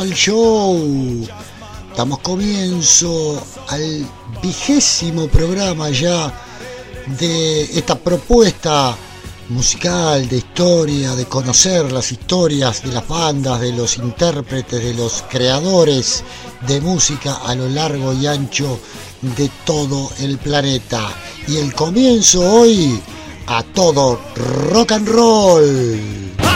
al show. Damos comienzo al vigésimo programa ya de esta propuesta musical, de historia, de conocer las historias de las bandas, de los intérpretes, de los creadores de música a lo largo y ancho de todo el planeta. Y el comienzo hoy a todo rock and roll.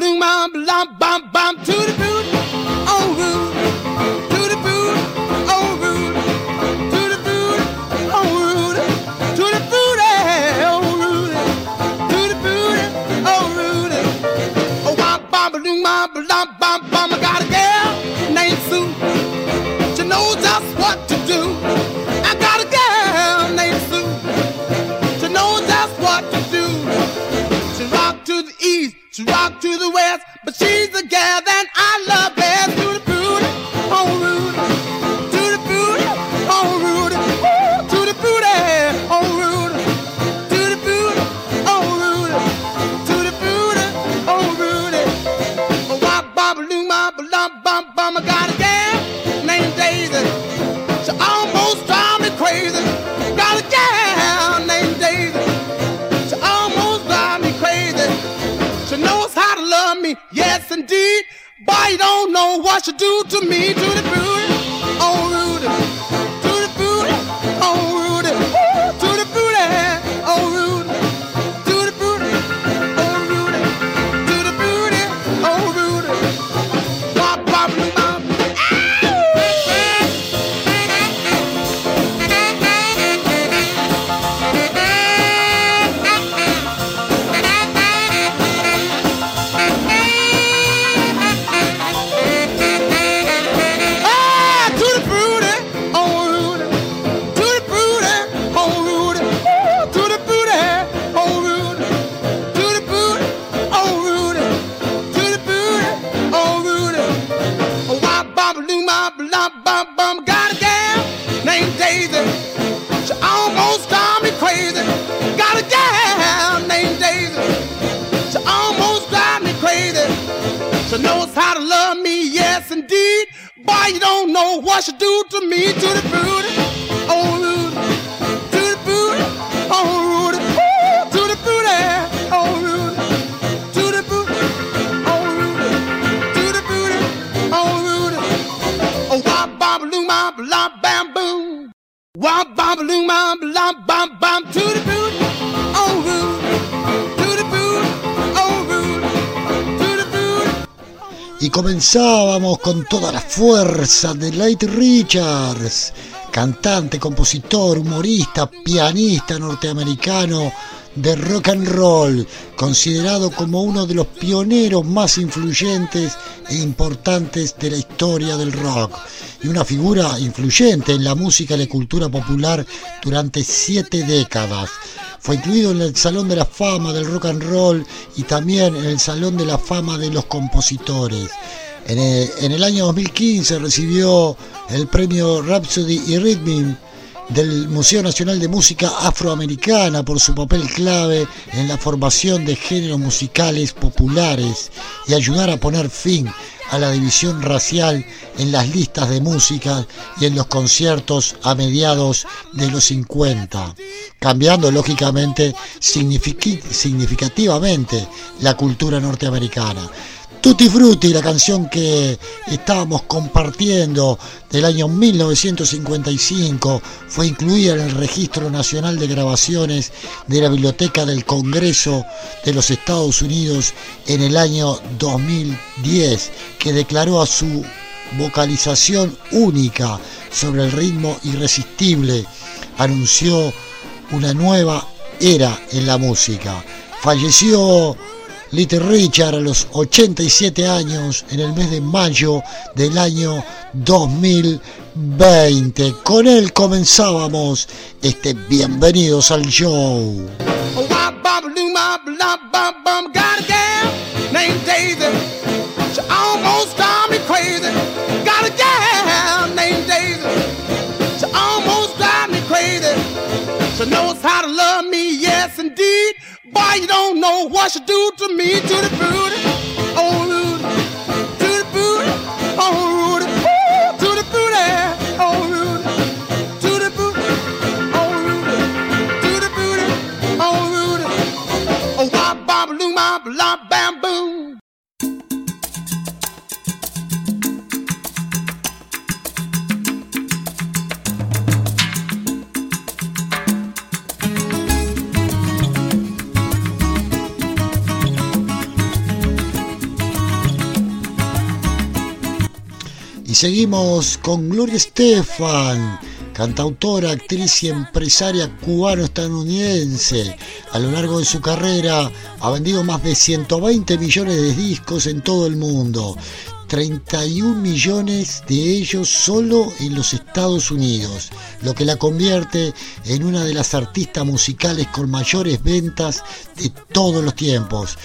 Wop bop loom bop lop bop bop to the boot, oh root, to the boot, oh root, to the boot, oh root, to the boot, oh root, to the boot, oh root. Oh wop bop loom bop lop bop to the west, but she's the gal that I love oh. Y comenzábamos con toda la fuerza de Light Richards, cantante, compositor, humorista, pianista norteamericano de rock and roll, considerado como uno de los pioneros más influyentes e importantes de la historia del rock y una figura influyente en la música y la cultura popular durante siete décadas. Fue incluido en el Salón de la Fama del Rock and Roll y también en el Salón de la Fama de los Compositores. En el, año 2015 recibió el premio Rhapsody y Rhythm del Museo Nacional de Música Afroamericana por su papel clave en la formación de géneros musicales populares y ayudar a poner fin a la división racial en las listas de música y en los conciertos a mediados de los 50, cambiando lógicamente significativamente la cultura norteamericana. Tutti Frutti, la canción que estábamos compartiendo del año 1955, fue incluida en el Registro Nacional de Grabaciones de la Biblioteca del Congreso de los Estados Unidos en el año 2010, que declaró a su vocalización única sobre el ritmo irresistible, anunció una nueva era en la música. Falleció Little Richard a los 87 años en el mes de mayo del año 2020. Con él comenzábamos este Bienvenidos al Show. She knows how to love me, yes Boy, you don't know what she do to me, to the booty, oh Rudy, to the oh Rudy, Ooh, to the booty, oh Rudy, to the booty, oh Rudy, to the booty, oh Rudy, oh, oh bam seguimos con Gloria Estefan, cantautora, actriz y empresaria cubano-estadounidense. A lo largo de su carrera ha vendido más de 120 millones de discos en todo el mundo. 31 millones de ellos solo en los Estados Unidos, lo que la convierte en una de las artistas musicales con mayores ventas de todos los tiempos.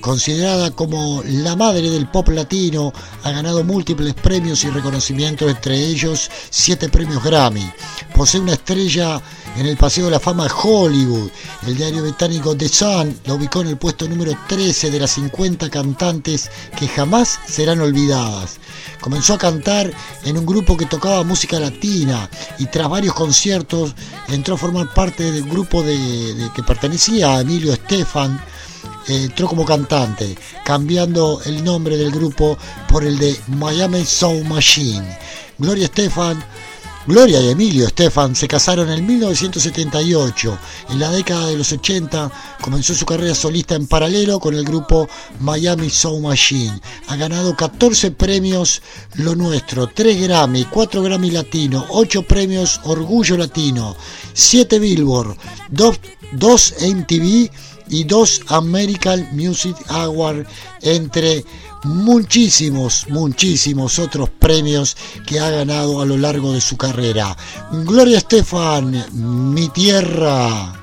Considerada como la madre del pop latino, ha ganado múltiples premios y reconocimientos, entre ellos siete premios Grammy. Posee una estrella en el Paseo de la Fama Hollywood. El diario británico The Sun la ubicó en el puesto número 13 de las 50 cantantes que jamás serán olvidadas. Comenzó a cantar en un grupo que tocaba música latina y tras varios conciertos entró a formar parte del grupo de, que pertenecía a Emilio Estefan eh, entró como cantante, cambiando el nombre del grupo por el de Miami Soul Machine. Gloria Estefan, Gloria y Emilio Estefan se casaron en 1978. En la década de los 80 comenzó su carrera solista en paralelo con el grupo Miami Soul Machine. Ha ganado 14 premios Lo Nuestro, 3 Grammy, 4 Grammy Latino, 8 premios Orgullo Latino, 7 Billboard, 2, 2 MTV y dos American Music Award entre muchísimos, muchísimos otros premios que ha ganado a lo largo de su carrera. Gloria Estefan, mi tierra.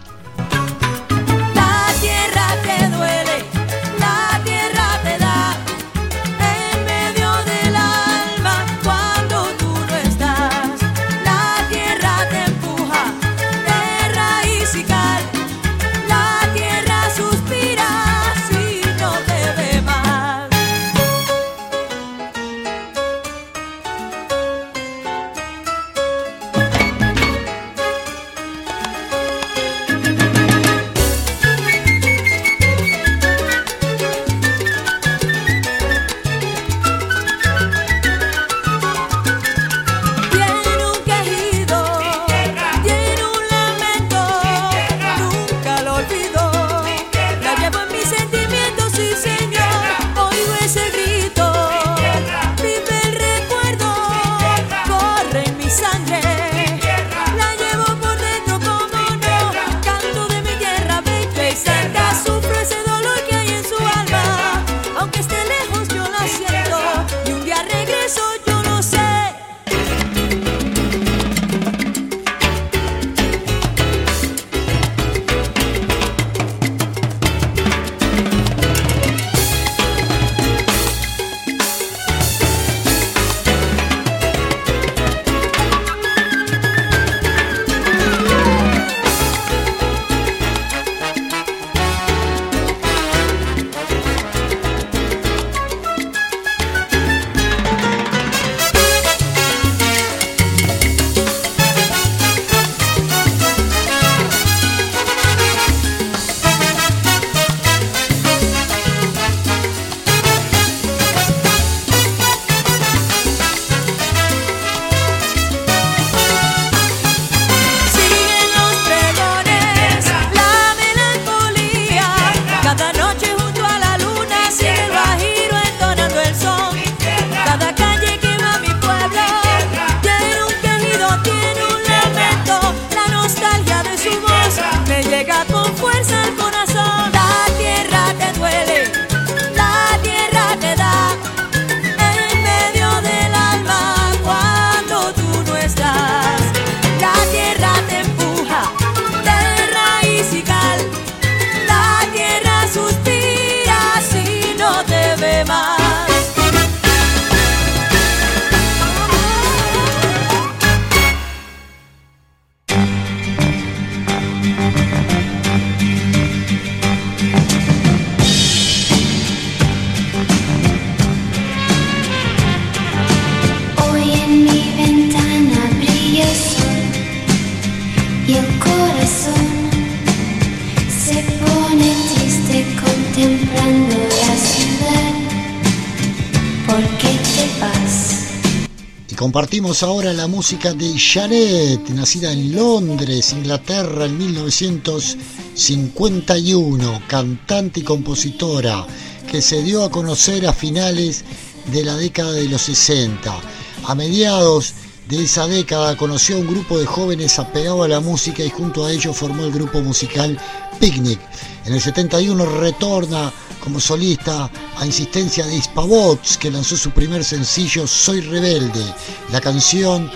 Compartimos ahora la música de Janet, nacida en Londres, Inglaterra, en 1951, cantante y compositora, que se dio a conocer a finales de la década de los 60. A mediados de esa década conoció a un grupo de jóvenes apegado a la música y junto a ellos formó el grupo musical Picnic. En el 71 retorna como solista a insistencia de Hispavox, que lanzó su primer sencillo Soy Rebelde. La canción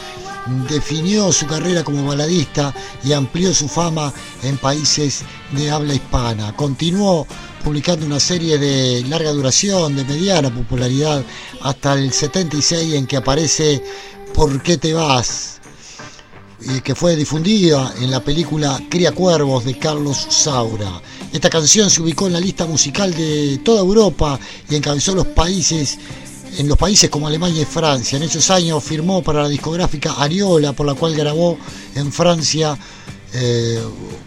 definió su carrera como baladista y amplió su fama en países de habla hispana. Continuó publicando una serie de larga duración, de mediana popularidad, hasta el 76 en que aparece ¿Por qué te vas? que fue difundida en la película Cría Cuervos de Carlos Saura. Esta canción se ubicó en la lista musical de toda Europa y encabezó los países en los países como Alemania y Francia. En esos años firmó para la discográfica Ariola, por la cual grabó en Francia eh,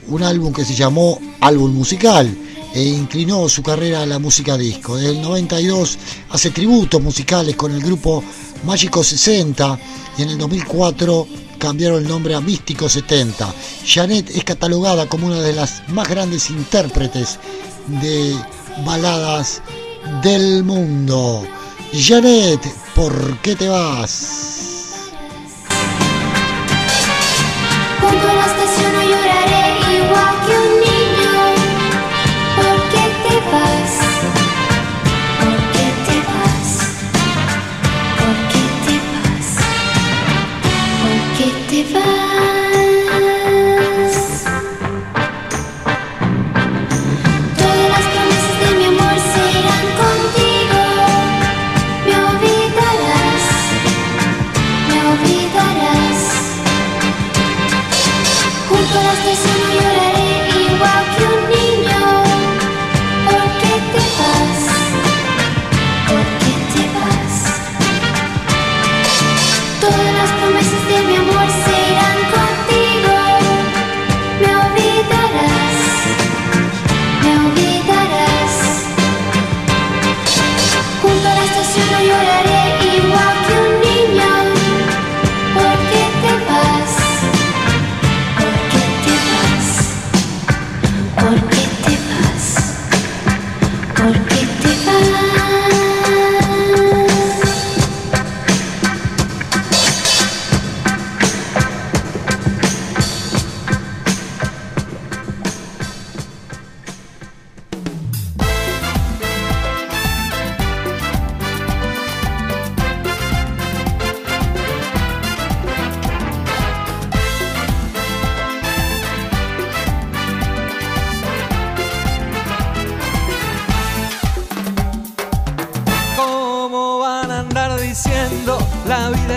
un álbum que se llamó Álbum Musical e inclinó su carrera a la música disco. Desde el 92 hace tributos musicales con el grupo Mágico 60 y en el 2004 cambiaron el nombre a Místico 70. Janet es catalogada como una de las más grandes intérpretes de baladas del mundo. Janet, ¿por qué te vas?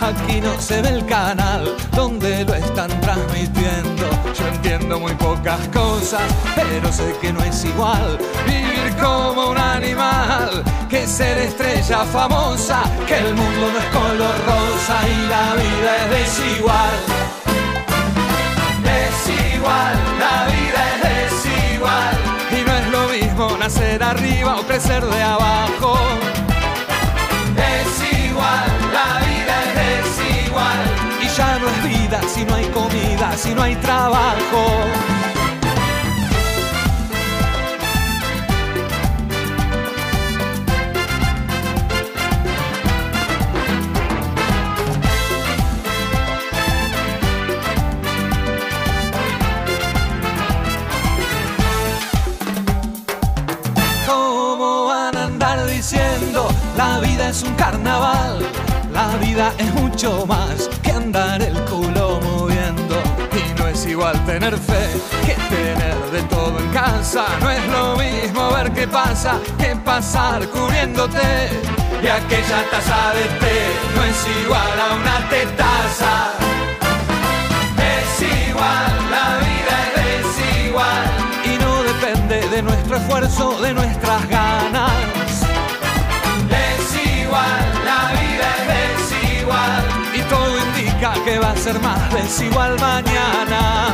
Aquí no se ve el canal donde lo están transmitiendo. Yo entiendo muy pocas cosas, pero sé que no es igual vivir como un animal que ser estrella famosa. Que el mundo no es color rosa y la vida es desigual. Desigual, la vida es desigual. Y no es lo mismo nacer arriba o crecer de abajo. Si no hay comida, si no hay trabajo. es un carnaval, la vida es mucho más que andar el igual tener fe que tener de todo en casa. No es lo mismo ver qué pasa que pasar cubriéndote. Y aquella taza de té no es igual a una tetaza. Es igual, la vida es desigual. Y no depende de nuestro esfuerzo, de nuestras ganas ser más desigual mañana.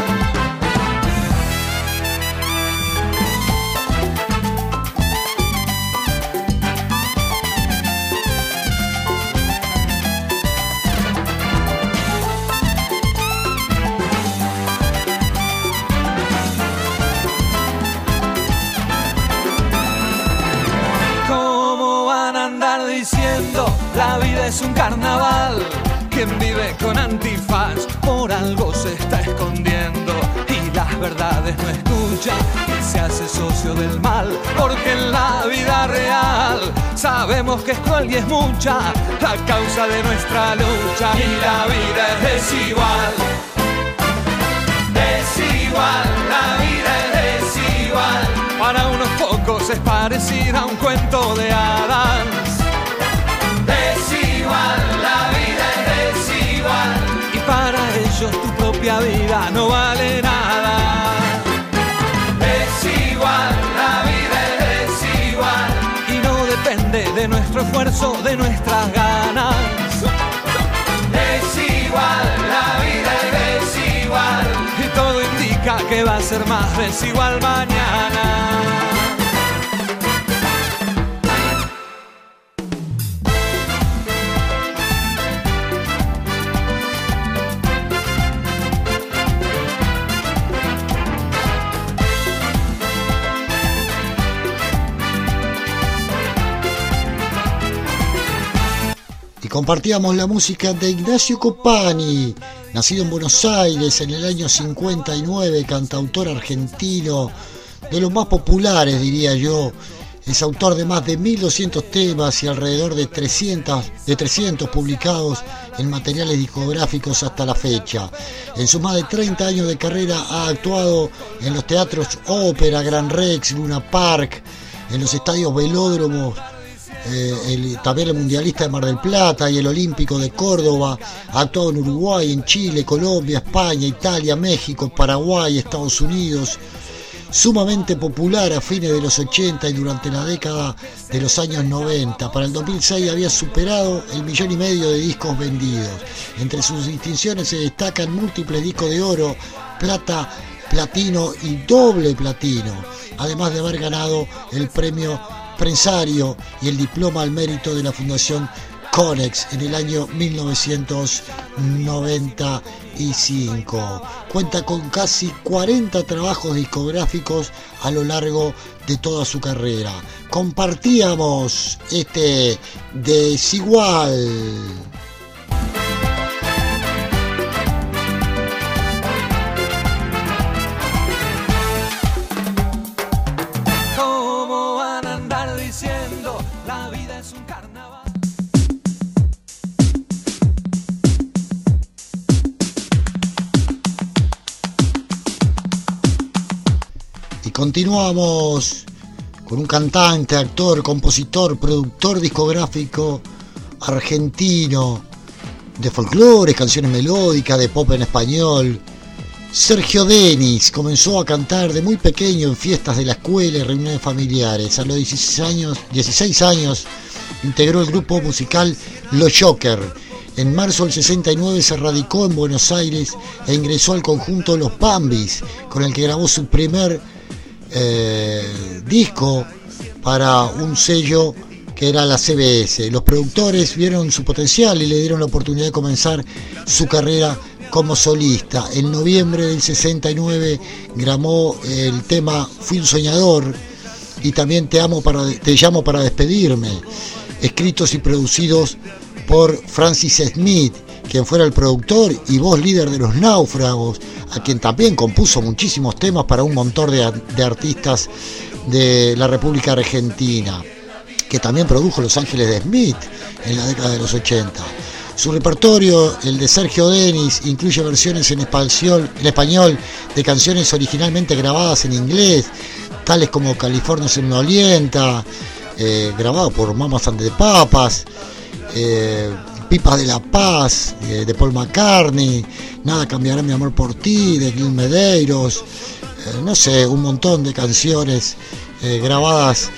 ¿Cómo van a andar diciendo la vida es un carnaval? Quien vive con antifaz por algo se está escondiendo y las verdades no escucha y se hace socio del mal porque en la vida real sabemos que es cruel y es mucha la causa de nuestra lucha y la vida es desigual desigual, la vida es desigual. Para unos pocos es parecida a un cuento de hadas. Ellos tu propia vida no vale nada. Desigual, la vida es desigual. Y no depende de nuestro esfuerzo, de nuestras ganas. Desigual, la vida es desigual. Y todo indica que va a ser más desigual mañana. Compartíamos la música de Ignacio Copani, nacido en Buenos Aires en el año 59, cantautor argentino, de los más populares diría yo. Es autor de más de 1200 temas y alrededor de 300, de 300 publicados en materiales discográficos hasta la fecha. En sus más de 30 años de carrera ha actuado en los teatros Ópera, Gran Rex, Luna Park, en los estadios velódromos eh, el, también el mundialista de Mar del Plata y el olímpico de Córdoba, ha actuado en Uruguay, en Chile, Colombia, España, Italia, México, Paraguay, Estados Unidos, sumamente popular a fines de los 80 y durante la década de los años 90. Para el 2006 había superado el millón y medio de discos vendidos. Entre sus distinciones se destacan múltiples discos de oro, plata, platino y doble platino, además de haber ganado el premio Prensario y el diploma al mérito de la Fundación Conex en el año 1995. Cuenta con casi 40 trabajos discográficos a lo largo de toda su carrera. Compartíamos este desigual. Continuamos con un cantante, actor, compositor, productor discográfico argentino de folclore, canciones melódicas, de pop en español. Sergio Denis comenzó a cantar de muy pequeño en fiestas de la escuela y reuniones familiares. A los 16 años, 16 años integró el grupo musical Los Joker. En marzo del 69 se radicó en Buenos Aires e ingresó al conjunto Los Bambis, con el que grabó su primer eh, disco para un sello que era la CBS. Los productores vieron su potencial y le dieron la oportunidad de comenzar su carrera como solista. En noviembre del 69 grabó el tema Fui un soñador y también Te amo para te llamo para despedirme, escritos y producidos por Francis Smith, quien fuera el productor y voz líder de Los Náufragos, a quien también compuso muchísimos temas para un montón de, de artistas de la República Argentina, que también produjo Los Ángeles de Smith en la década de los 80. Su repertorio, el de Sergio Denis, incluye versiones en español, de canciones originalmente grabadas en inglés, tales como California se me olienta, eh, grabado por Mamas and Papas, eh, Pipas de la Paz, eh, de Paul McCartney, Nada cambiará mi amor por ti, de Gil Medeiros, eh, no sé, un montón de canciones eh, grabadas,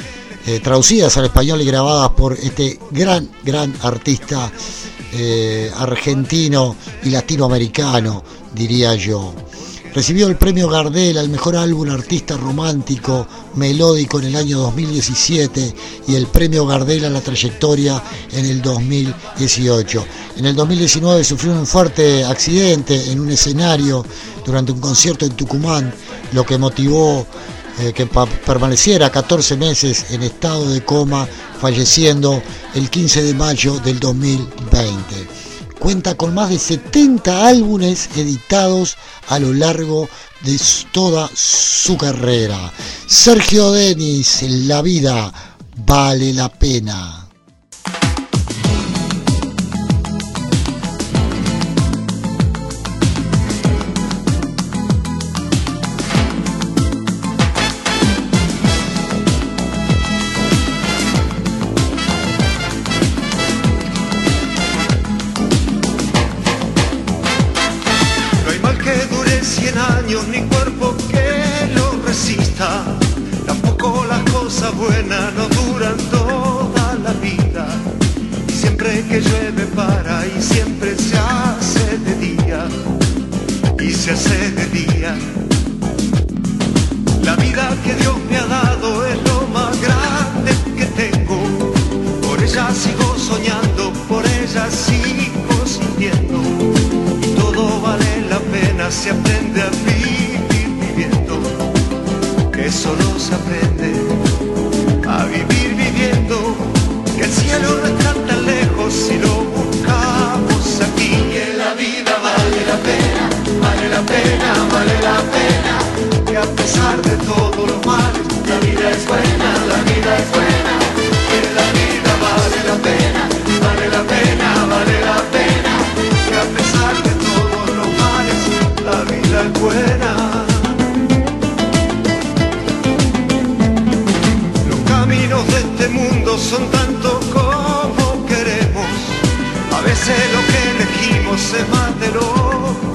traducidas al español y grabadas por este gran, gran artista argentino y latinoamericano, diría yo. Recibió el premio Gardel al mejor álbum artista romántico melódico en el año 2017 y el premio Gardel a la trayectoria en el 2018. En el 2019 sufrió un fuerte accidente en un escenario durante un concierto en Tucumán, lo que motivó eh, que permaneciera 14 meses en estado de coma, falleciendo el 15 de mayo del 2020 cuenta con más de 70 álbumes editados a lo largo de toda su carrera. Sergio Denis, La vida vale la pena. Ella sigo soñando, por ella sigo sintiendo. Y todo vale la pena si aprende a vivir viviendo. Que solo se aprende a vivir viviendo. Que el cielo no está tan lejos si lo buscamos aquí. Que la vida vale la pena, vale la pena, vale la pena. Que a pesar de todos los males, la vida es buena, la vida es buena. Veces lo que elegimos es más de lo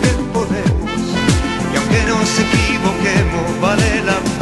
que podemos. Y aunque nos equivoquemos, vale la pena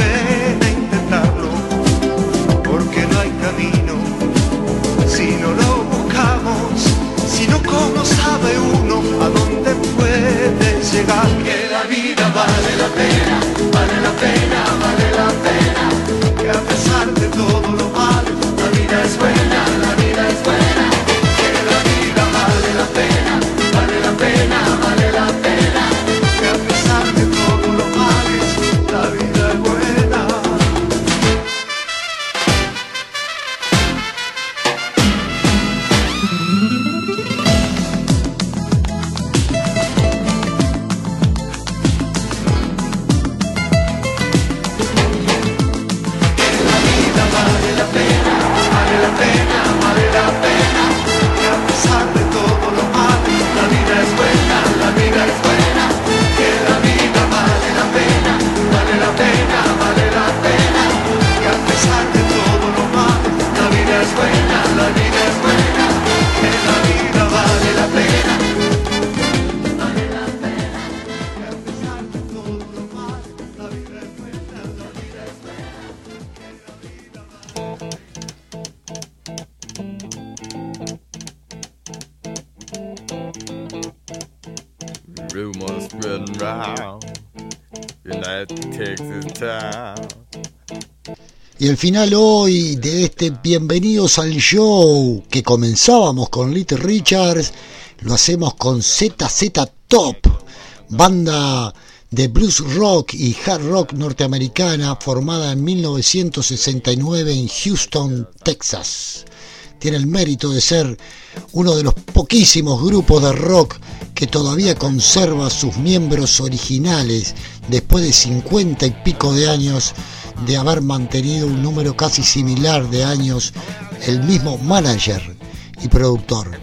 el final hoy de este Bienvenidos al Show, que comenzábamos con Little Richards, lo hacemos con ZZ Top, banda de blues rock y hard rock norteamericana formada en 1969 en Houston, Texas. Tiene el mérito de ser uno de los poquísimos grupos de rock que todavía conserva sus miembros originales después de 50 y pico de años de haber mantenido un número casi similar de años el mismo manager y productor.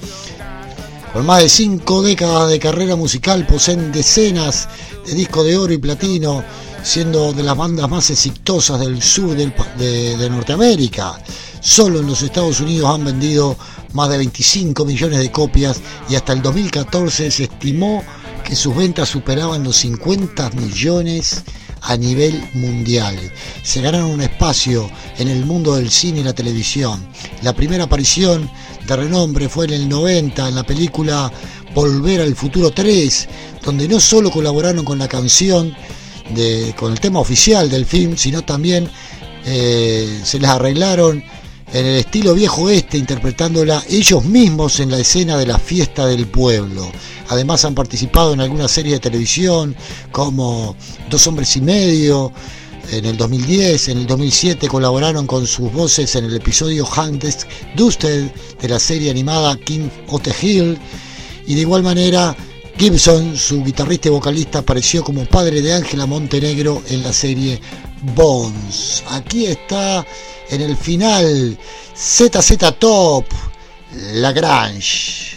Con más de cinco décadas de carrera musical poseen decenas de discos de oro y platino, siendo de las bandas más exitosas del sur de Norteamérica. Solo en los Estados Unidos han vendido más de 25 millones de copias y hasta el 2014 se estimó que sus ventas superaban los 50 millones a nivel mundial. Se ganaron un espacio en el mundo del cine y la televisión. La primera aparición de renombre fue en el 90 en la película Volver al Futuro 3, donde no solo colaboraron con la canción, de, con el tema oficial del film, sino también eh, se les arreglaron en el estilo viejo este, interpretándola ellos mismos en la escena de la fiesta del pueblo. Además han participado en algunas series de televisión como Dos hombres y medio, en el 2010, en el 2007 colaboraron con sus voces en el episodio Hunters Dusted de la serie animada King of the Hill y de igual manera Gibson, su guitarrista y vocalista, apareció como padre de Ángela Montenegro en la serie Bones. Aquí está en el final ZZ Top, Lagrange.